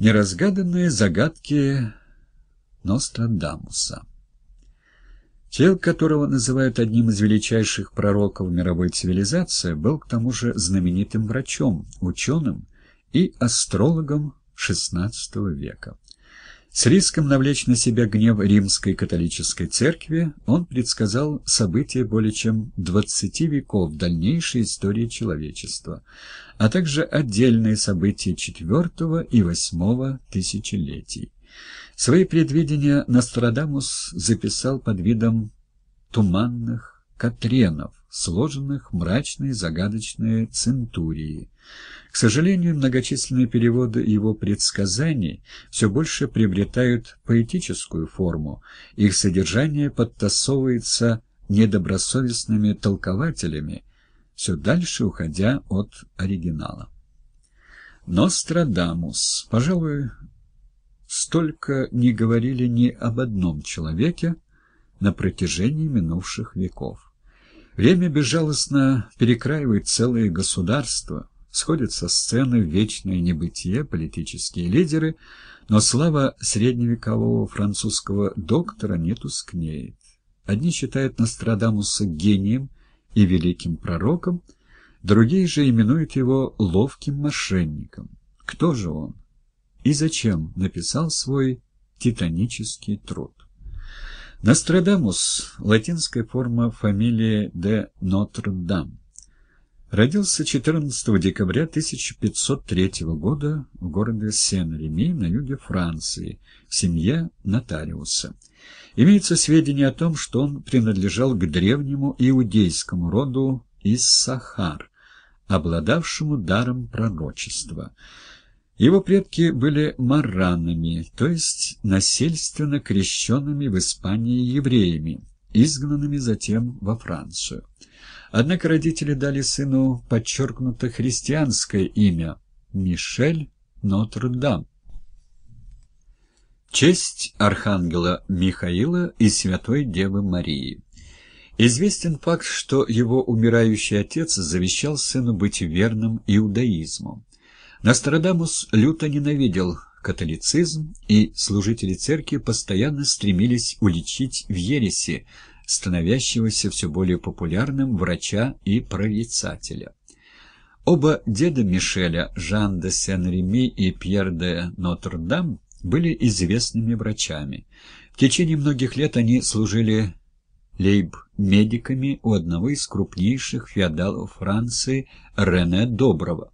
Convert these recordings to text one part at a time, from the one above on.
Неразгаданные загадки Нострадамуса. Человек, которого называют одним из величайших пророков мировой цивилизации, был к тому же знаменитым врачом, ученым и астрологом XVI века. С риском навлечь на себя гнев римской католической церкви он предсказал события более чем 20 веков дальнейшей истории человечества, а также отдельные события IV и VIII тысячелетий. Свои предвидения Нострадамус записал под видом туманных катренов, сложенных в мрачные загадочные центурии. К сожалению, многочисленные переводы его предсказаний все больше приобретают поэтическую форму, их содержание подтасовывается недобросовестными толкователями, все дальше уходя от оригинала. Нострадамус. Пожалуй, столько не говорили ни об одном человеке на протяжении минувших веков. Время безжалостно перекраивает целые государства, сходят со сцены в вечное небытие политические лидеры, но слава средневекового французского доктора не тускнеет. Одни считают Нострадамуса гением и великим пророком, другие же именуют его ловким мошенником. Кто же он? И зачем написал свой титанический труд? Нострадамус — латинская форма фамилии де Нотр-Дам. Родился 14 декабря 1503 года в городе Сен-Реми на юге Франции, в семье нотариуса. Имеются сведения о том, что он принадлежал к древнему иудейскому роду Иссахар, обладавшему даром пророчества — его предки были маранами, то есть насильственно крещенными в Испании евреями, изгнанными затем во Францию. Однако родители дали сыну подчеркнуто христианское имя – Мишель Нотр-Дам. Честь архангела Михаила и святой Девы Марии. Известен факт, что его умирающий отец завещал сыну быть верным иудаизму. Нострадамус люто ненавидел католицизм, и служители церкви постоянно стремились уличить в ересе становящегося все более популярным врача и прорицателя. Оба деда Мишеля, Жан де Сен-Реми и Пьер де Нотр-Дам, были известными врачами. В течение многих лет они служили лейб-медиками у одного из крупнейших феодалов Франции Рене Доброго.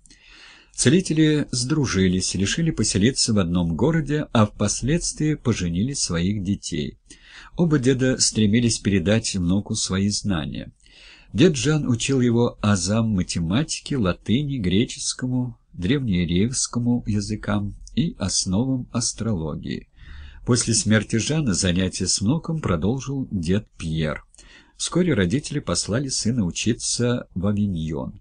Целители сдружились, решили поселиться в одном городе, а впоследствии поженили своих детей. Оба деда стремились передать внуку свои знания. Дед Жан учил его азам математики, латыни, греческому, древнееврейскому языкам и основам астрологии. После смерти Жана занятия с внуком продолжил дед Пьер. Вскоре родители послали сына учиться в Авиньон.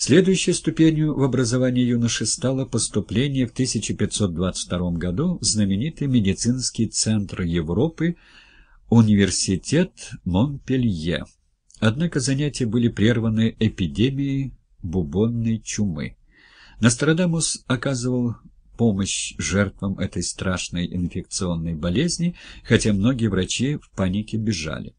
Следующей ступенью в образовании юноши стало поступление в 1522 году в знаменитый медицинский центр Европы Университет Монпелье. Однако занятия были прерваны эпидемией бубонной чумы. Нострадамус оказывал помощь жертвам этой страшной инфекционной болезни, хотя многие врачи в панике бежали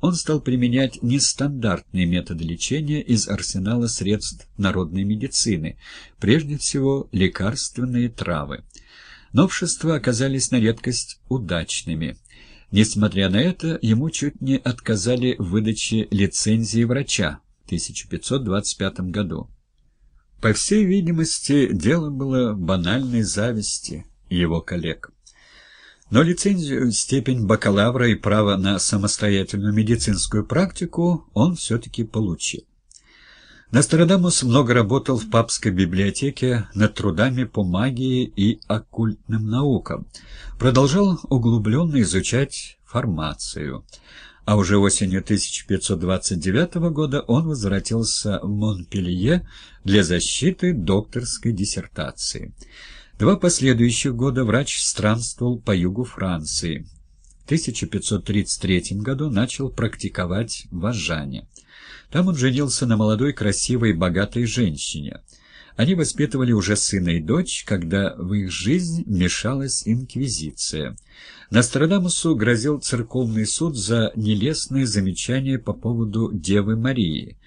он стал применять нестандартные методы лечения из арсенала средств народной медицины, прежде всего лекарственные травы. Новшества оказались на редкость удачными. Несмотря на это, ему чуть не отказали в выдаче лицензии врача в 1525 году. По всей видимости, дело было банальной зависти его коллег. Но лицензию, степень бакалавра и право на самостоятельную медицинскую практику он все-таки получил. Нострадамус много работал в папской библиотеке над трудами по магии и оккультным наукам. Продолжал углубленно изучать формацию. А уже осенью 1529 года он возвратился в Монпелье для защиты докторской диссертации. Два последующих года врач странствовал по югу Франции. В 1533 году начал практиковать в Ажане. Там он женился на молодой, красивой, богатой женщине. Они воспитывали уже сына и дочь, когда в их жизнь вмешалась инквизиция. Нострадамусу грозил церковный суд за нелестные замечания по поводу Девы Марии.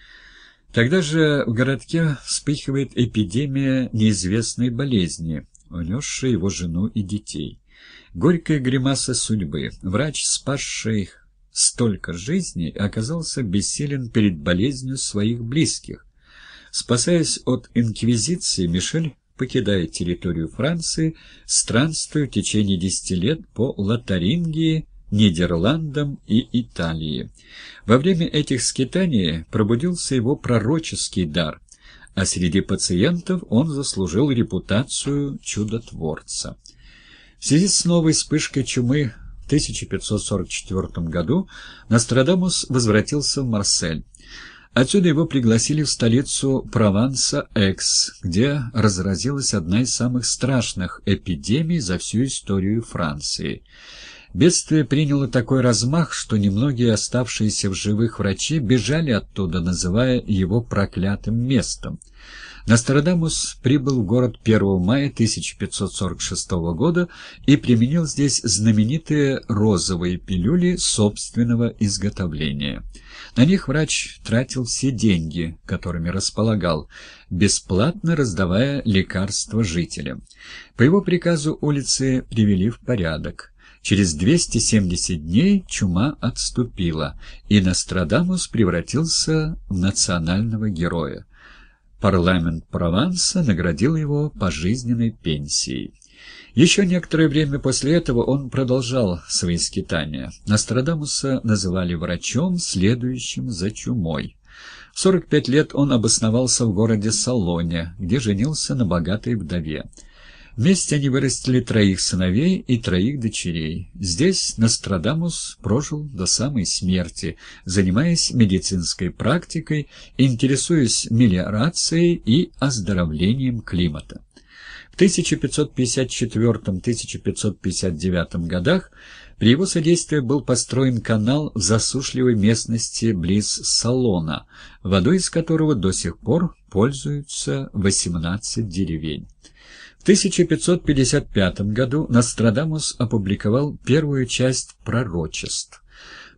Тогда же в городке вспыхивает эпидемия неизвестной болезни, унесшей его жену и детей. Горькая гримаса судьбы. Врач, спасший их столько жизней, оказался бессилен перед болезнью своих близких. Спасаясь от инквизиции, Мишель покидает территорию Франции, странствуя в течение десяти лет по Лотарингии, Нидерландам и Италии. Во время этих скитаний пробудился его пророческий дар, а среди пациентов он заслужил репутацию чудотворца. В связи с новой вспышкой чумы в 1544 году Нострадамус возвратился в Марсель. Отсюда его пригласили в столицу Прованса Экс, где разразилась одна из самых страшных эпидемий за всю историю Франции. Бедствие приняло такой размах, что немногие оставшиеся в живых врачи бежали оттуда, называя его проклятым местом. Нострадамус прибыл в город 1 мая 1546 года и применил здесь знаменитые розовые пилюли собственного изготовления. На них врач тратил все деньги, которыми располагал, бесплатно раздавая лекарства жителям. По его приказу улицы привели в порядок. Через 270 дней чума отступила, и Нострадамус превратился в национального героя. Парламент Прованса наградил его пожизненной пенсией. Еще некоторое время после этого он продолжал свои скитания. Нострадамуса называли врачом, следующим за чумой. В 45 лет он обосновался в городе Салоне, где женился на богатой вдове. Вместе они вырастили троих сыновей и троих дочерей. Здесь Нострадамус прожил до самой смерти, занимаясь медицинской практикой, интересуясь мелиорацией и оздоровлением климата. В 1554-1559 годах при его содействии был построен канал в засушливой местности близ Салона, водой из которого до сих пор пользуются 18 деревень. В 1555 году Нострадамус опубликовал первую часть пророчеств.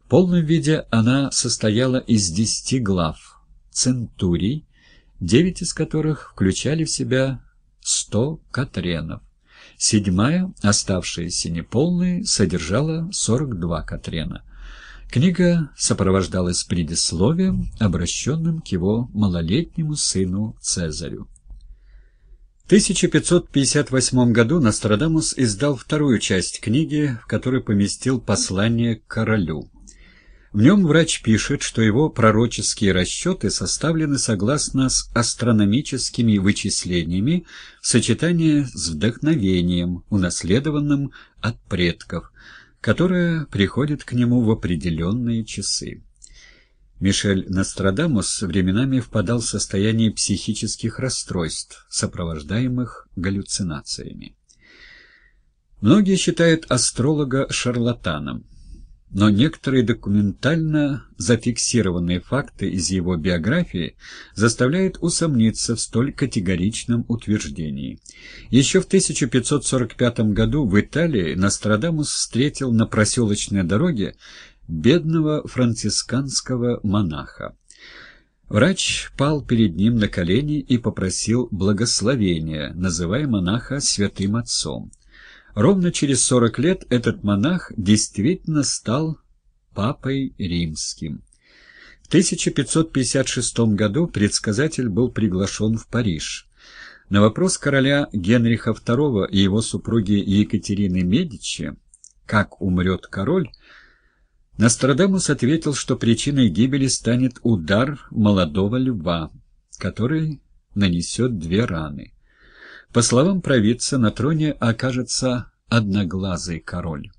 В полном виде она состояла из десяти глав, центурий, девять из которых включали в себя сто катренов. Седьмая, оставшаяся неполной, содержала сорок два катрена. Книга сопровождалась предисловием, обращенным к его малолетнему сыну Цезарю. В 1558 году Нострадамус издал вторую часть книги, в которой поместил послание к королю. В нем врач пишет, что его пророческие расчеты составлены согласно с астрономическими вычислениями в сочетании с вдохновением, унаследованным от предков, которое приходит к нему в определенные часы. Мишель Нострадамус временами впадал в состояние психических расстройств, сопровождаемых галлюцинациями. Многие считают астролога шарлатаном но некоторые документально зафиксированные факты из его биографии заставляют усомниться в столь категоричном утверждении. Еще в 1545 году в Италии Нострадамус встретил на проселочной дороге бедного францисканского монаха. Врач пал перед ним на колени и попросил благословения, называя монаха святым отцом. Ровно через сорок лет этот монах действительно стал папой римским. В 1556 году предсказатель был приглашен в Париж. На вопрос короля Генриха II и его супруги Екатерины Медичи «Как умрет король?» Нострадамус ответил, что причиной гибели станет удар молодого льва, который нанесет две раны. По словам провидца, на троне окажется одноглазый король.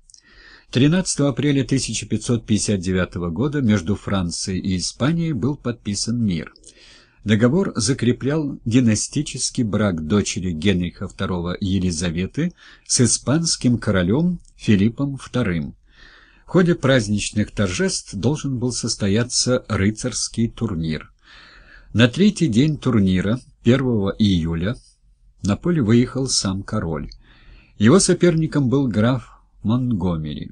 13 апреля 1559 года между Францией и Испанией был подписан мир. Договор закреплял династический брак дочери Генриха II Елизаветы с испанским королем Филиппом II. В ходе праздничных торжеств должен был состояться рыцарский турнир. На третий день турнира 1 июля на поле выехал сам король. Его соперником был граф Монгомери.